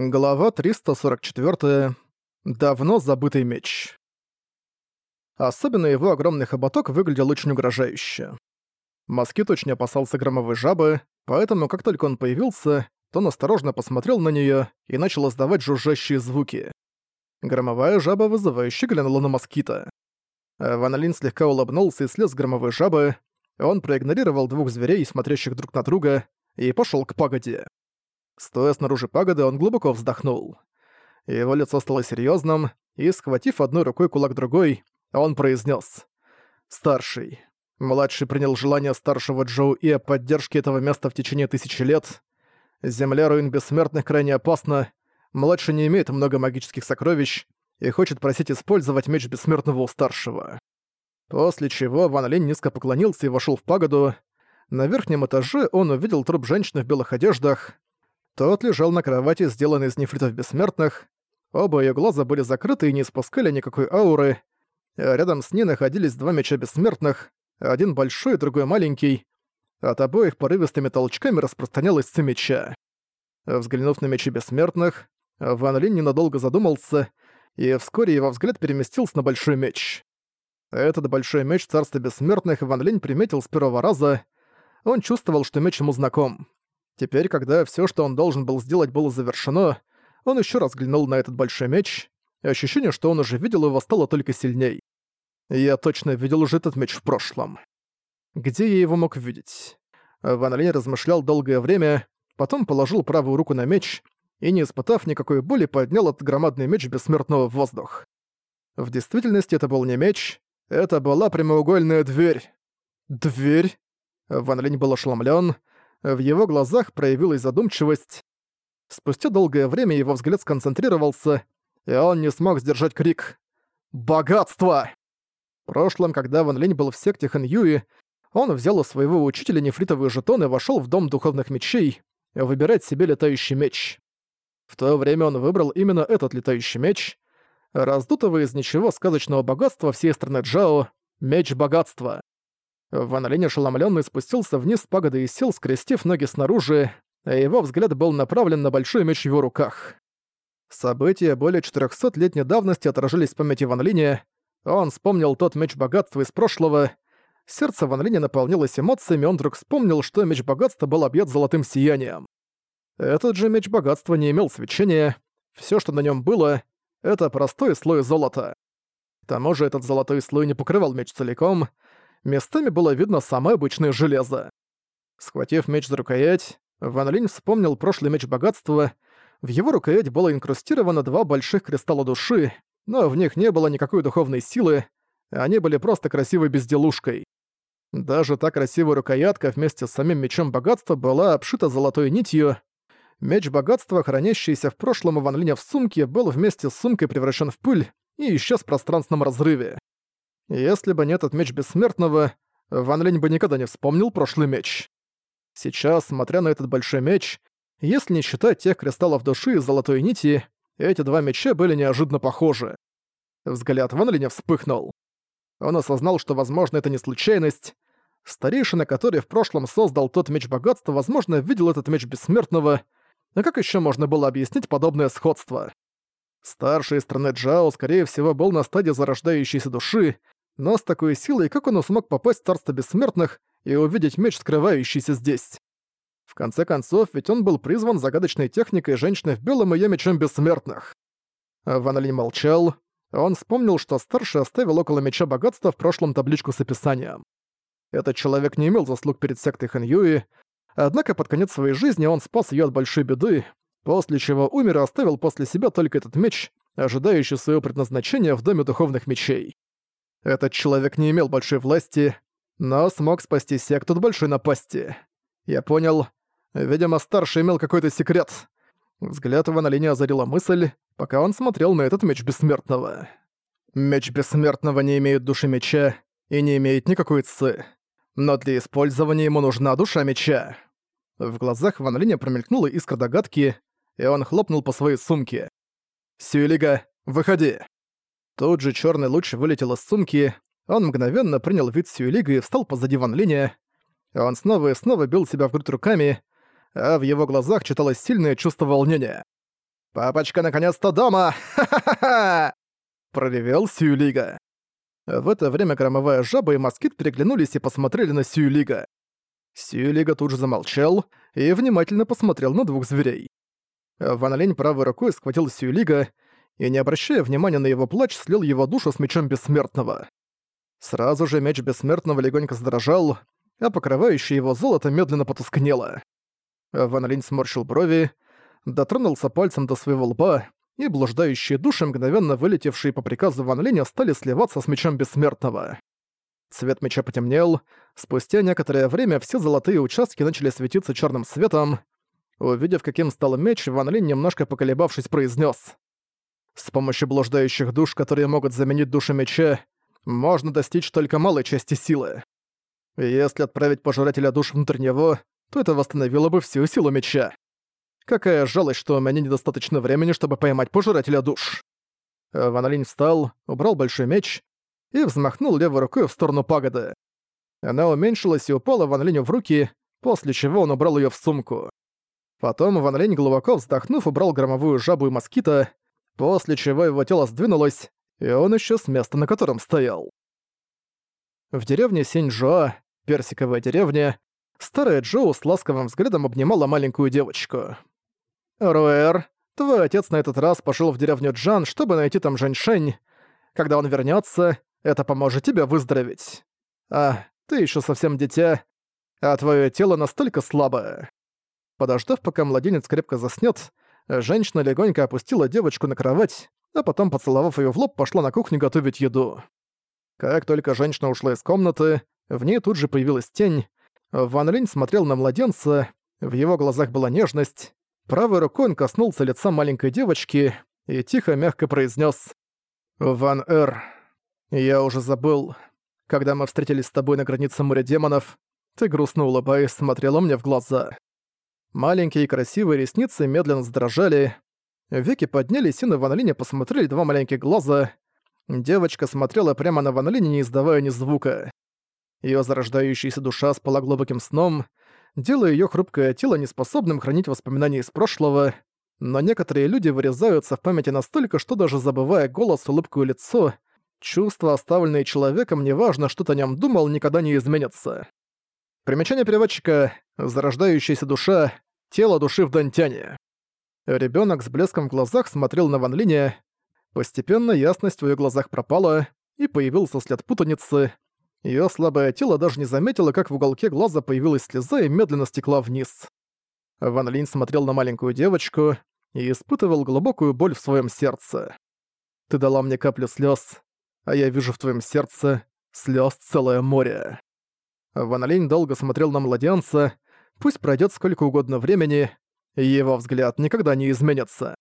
Глава 344. Давно забытый меч. Особенно его огромный хоботок выглядел очень угрожающе. Москит очень опасался громовой жабы, поэтому как только он появился, то он осторожно посмотрел на неё и начал издавать жужжащие звуки. Громовая жаба вызывающе глянула на москита. Ван Лин слегка улыбнулся и слез с громовой жабы, он проигнорировал двух зверей, смотрящих друг на друга, и пошёл к пагоде. Стоя снаружи пагоды, он глубоко вздохнул. Его лицо стало серьезным, и, схватив одной рукой кулак другой, он произнес: «Старший». Младший принял желание старшего Джоу и о поддержке этого места в течение тысячи лет. Земля руин бессмертных крайне опасна. Младший не имеет много магических сокровищ и хочет просить использовать меч бессмертного у старшего. После чего Ван Линь низко поклонился и вошел в пагоду. На верхнем этаже он увидел труп женщины в белых одеждах. Тот лежал на кровати, сделанной из нефритов бессмертных. Оба ее глаза были закрыты и не испускали никакой ауры. Рядом с ней находились два меча бессмертных, один большой, другой маленький. От обоих порывистыми толчками распространялась ци меча. Взглянув на мечи бессмертных, Ван Линь ненадолго задумался, и вскоре его взгляд переместился на большой меч. Этот большой меч Царства Бессмертных Ван Линь приметил с первого раза. Он чувствовал, что меч ему знаком. Теперь, когда все, что он должен был сделать, было завершено, он еще раз взглянул на этот большой меч, и ощущение, что он уже видел его, стало только сильней. Я точно видел уже этот меч в прошлом. Где я его мог видеть? Ван Линь размышлял долгое время, потом положил правую руку на меч и, не испытав никакой боли, поднял этот громадный меч бессмертного в воздух. В действительности это был не меч, это была прямоугольная дверь. Дверь? Ван Линь был ошеломлен, в его глазах проявилась задумчивость. Спустя долгое время его взгляд сконцентрировался, и он не смог сдержать крик «Богатство!». В прошлом, когда Ван Линь был в секте Хэн Юи, он взял у своего учителя нефритовые жетоны и вошёл в Дом Духовных Мечей, выбирать себе летающий меч. В то время он выбрал именно этот летающий меч, раздутого из ничего сказочного богатства всей страны Джао, меч богатства. Ван Линь ошеломлённый спустился вниз с пагоды и сел, скрестив ноги снаружи, а его взгляд был направлен на большой меч в его руках. События более 400-летней давности отражались в памяти Ван Линя. Он вспомнил тот меч богатства из прошлого. Сердце Ван Линя наполнилось эмоциями, он вдруг вспомнил, что меч богатства был объят золотым сиянием. Этот же меч богатства не имел свечения. Всё, что на нём было, — это простой слой золота. К тому же этот золотой слой не покрывал меч целиком — местами было видно самое обычное железо. Схватив меч за рукоять, Ван Линь вспомнил прошлый меч богатства. В его рукоять было инкрустировано два больших кристалла души, но в них не было никакой духовной силы, они были просто красивой безделушкой. Даже та красивая рукоятка вместе с самим мечом богатства была обшита золотой нитью. Меч богатства, хранящийся в прошлом у Ван Линя в сумке, был вместе с сумкой превращен в пыль и исчез в пространственном разрыве. Если бы не этот меч бессмертного, Ван Линь бы никогда не вспомнил прошлый меч. Сейчас, смотря на этот большой меч, если не считать тех кристаллов души и золотой нити, эти два меча были неожиданно похожи. Взгляд Ван Линя вспыхнул. Он осознал, что, возможно, это не случайность. Старейшина, который в прошлом создал тот меч богатства, возможно, видел этот меч бессмертного, но как еще можно было объяснить подобное сходство? Старший из страны Джао, скорее всего, был на стадии зарождающейся души, но с такой силой, как он смог попасть в Царство Бессмертных и увидеть меч, скрывающийся здесь? В конце концов, ведь он был призван загадочной техникой женщины в белом и её мечом бессмертных. Ван молчал. Он вспомнил, что старший оставил около меча богатства в прошлом табличку с описанием. Этот человек не имел заслуг перед сектой Хэн Юи, однако под конец своей жизни он спас её от большой беды, после чего умер и оставил после себя только этот меч, ожидающий своего предназначения в Доме Духовных Мечей. Этот человек не имел большой власти, но смог спасти секту от большой напасти. Я понял. Видимо, старший имел какой-то секрет. Взгляд его на линии озарила мысль, пока он смотрел на этот меч бессмертного. Меч бессмертного не имеет души меча и не имеет никакой цы. Но для использования ему нужна душа меча. В глазах Ван Линя промелькнула искра догадки, и он хлопнул по своей сумке. «Сюэлига, выходи!» Тут же черный луч вылетел из сумки, он мгновенно принял вид Сюэлига и встал позади Ван Линя. Он снова и снова бил себя в грудь руками, а в его глазах читалось сильное чувство волнения. «Папочка наконец-то дома! Ха-ха-ха!» Проревел Сюлига. В это время громовая жаба и москит переглянулись и посмотрели на Сюлига. Сюлига тут же замолчал и внимательно посмотрел на двух зверей. Ван Лень правой рукой схватил Сюлига и, не обращая внимания на его плач, слил его душу с мечом Бессмертного. Сразу же меч Бессмертного легонько задрожал, а покрывающее его золото медленно потускнело. Ван Линь сморщил брови, дотронулся пальцем до своего лба, и блуждающие души, мгновенно вылетевшие по приказу Ван Линя, стали сливаться с мечом Бессмертного. Цвет меча потемнел, спустя некоторое время все золотые участки начали светиться черным светом. Увидев, каким стал меч, Ван Линь, немножко поколебавшись, произнес: «С помощью блуждающих душ, которые могут заменить души меча, можно достичь только малой части силы. Если отправить пожирателя душ внутрь него, то это восстановило бы всю силу меча. Какая жалость, что у меня недостаточно времени, чтобы поймать пожирателя душ. Ван встал, убрал большой меч и взмахнул левой рукой в сторону пагоды. Она уменьшилась и упала Ван в руки, после чего он убрал ее в сумку. Потом Ван глубоко вздохнув, убрал громовую жабу и москита, после чего его тело сдвинулось, и он исчез с места, на котором стоял. В деревне Синь-Жуа, персиковая деревня, старая Джоу с ласковым взглядом обнимала маленькую девочку. «Руэр, твой отец на этот раз пошел в деревню Джан, чтобы найти там Женьшень. Когда он вернется, это поможет тебе выздороветь. А, ты еще совсем дитя, а твое тело настолько слабое». Подождав, пока младенец крепко заснет, женщина легонько опустила девочку на кровать, а потом, поцеловав ее в лоб, пошла на кухню готовить еду. Как только женщина ушла из комнаты, в ней тут же появилась тень. Ван Линь смотрел на младенца, в его глазах была нежность. Правой рукой он коснулся лица маленькой девочки и тихо, мягко произнес: «Ван Эр, я уже забыл. Когда мы встретились с тобой на границе моря демонов, ты грустно улыбаясь смотрела мне в глаза. Маленькие красивые ресницы медленно задрожали, веки поднялись и на Ван посмотрели два маленьких глаза. Девочка смотрела прямо на Ван не издавая ни звука. Её зарождающаяся душа спала глубоким сном, делая её хрупкое тело неспособным хранить воспоминания из прошлого, но некоторые люди вырезаются в памяти настолько, что даже забывая голос, улыбку и лицо, чувства, оставленные человеком, неважно, что ты о нём думал, никогда не изменятся. Примечание переводчика «Зарождающаяся душа. Тело души в Дантяне». Ребёнок с блеском в глазах смотрел на Ван Линя. Постепенно ясность в её глазах пропала, и появился след путаницы — Её слабое тело даже не заметило, как в уголке глаза появилась слеза и медленно стекла вниз. Ван Линь смотрел на маленькую девочку и испытывал глубокую боль в своём сердце. «Ты дала мне каплю слёз, а я вижу в твоём сердце слёз целое море». Ван долго смотрел на младенца, пусть пройдёт сколько угодно времени, его взгляд никогда не изменится.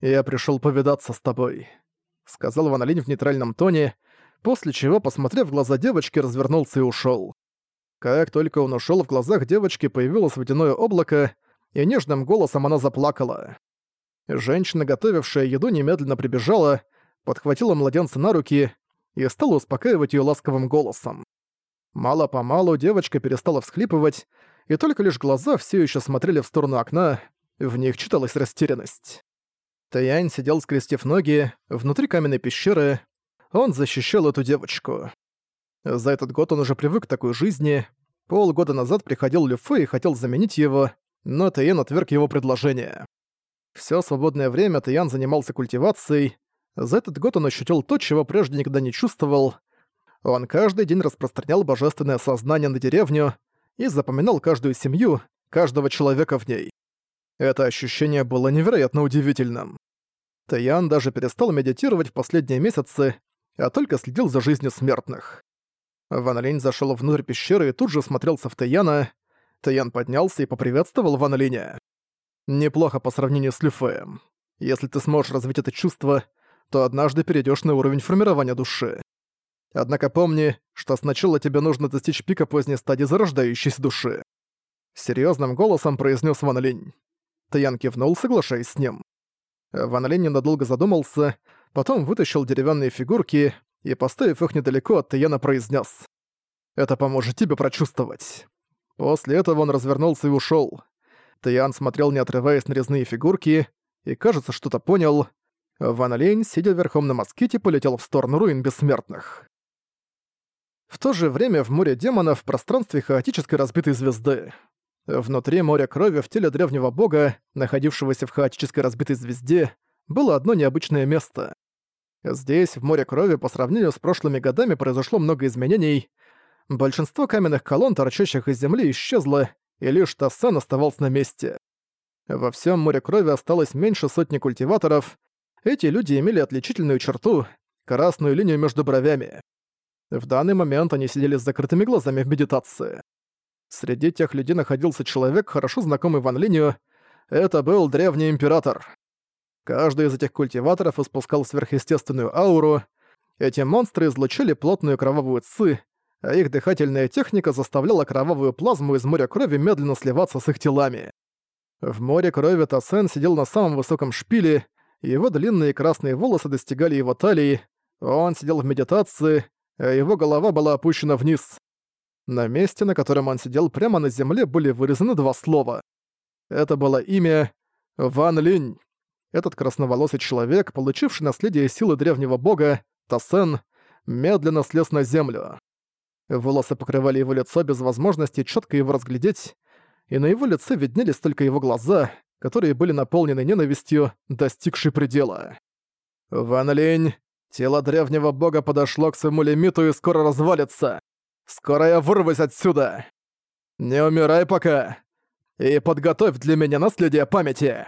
«Я пришёл повидаться с тобой», — сказал Ван в нейтральном тоне, после чего, посмотрев в глаза девочки, развернулся и ушёл. Как только он ушёл, в глазах девочки появилось водяное облако, и нежным голосом она заплакала. Женщина, готовившая еду, немедленно прибежала, подхватила младенца на руки и стала успокаивать её ласковым голосом. Мало-помалу девочка перестала всхлипывать, и только лишь глаза все еще смотрели в сторону окна, в них читалась растерянность. Таянь сидел, скрестив ноги, внутри каменной пещеры, он защищал эту девочку. За этот год он уже привык к такой жизни. Полгода назад приходил Люфы и хотел заменить его, но Таян отверг его предложение. Всё свободное время Таян занимался культивацией. За этот год он ощутил то, чего прежде никогда не чувствовал. Он каждый день распространял божественное сознание на деревню и запоминал каждую семью, каждого человека в ней. Это ощущение было невероятно удивительным. Таян даже перестал медитировать в последние месяцы а только следил за жизнью смертных. Ван Линь зашёл внутрь пещеры и тут же смотрелся в Таяна. Таян поднялся и поприветствовал Ван Линя. «Неплохо по сравнению с Люфеем. Если ты сможешь развить это чувство, то однажды перейдёшь на уровень формирования души. Однако помни, что сначала тебе нужно достичь пика поздней стадии зарождающейся души». Серьёзным голосом произнёс Ван Линь. Таян кивнул, соглашаясь с ним. Ван Линь ненадолго задумался, потом вытащил деревянные фигурки и, поставив их недалеко от Таяна, произнес: «Это поможет тебе прочувствовать». После этого он развернулся и ушел. Таян смотрел, не отрываясь на резные фигурки, и, кажется, что-то понял. Ван Лень, сидя верхом на моските, полетел в сторону руин бессмертных. В то же время в море демонов в пространстве хаотической разбитой звезды. Внутри моря крови в теле древнего бога, находившегося в хаотической разбитой звезде, было одно необычное место. Здесь, в море крови, по сравнению с прошлыми годами, произошло много изменений. Большинство каменных колонн, торчащих из земли, исчезло, и лишь Тассан оставался на месте. Во всем море крови осталось меньше сотни культиваторов. Эти люди имели отличительную черту — красную линию между бровями. В данный момент они сидели с закрытыми глазами в медитации. Среди тех людей находился человек, хорошо знакомый Ван Линию. Это был древний император. Каждый из этих культиваторов испускал сверхъестественную ауру. Эти монстры излучали плотную кровавую ци, а их дыхательная техника заставляла кровавую плазму из моря крови медленно сливаться с их телами. В море крови Тасен сидел на самом высоком шпиле, его длинные красные волосы достигали его талии, он сидел в медитации, а его голова была опущена вниз. На месте, на котором он сидел прямо на земле, были вырезаны два слова. Это было имя Ван Линь. Этот красноволосый человек, получивший наследие силы древнего бога, Тасен, медленно слез на землю. Волосы покрывали его лицо без возможности четко его разглядеть, и на его лице виднелись только его глаза, которые были наполнены ненавистью, достигшей предела. «Ван Линь, тело древнего бога подошло к своему лимиту и скоро развалится. Скоро я вырвусь отсюда. Не умирай пока. И подготовь для меня наследие памяти».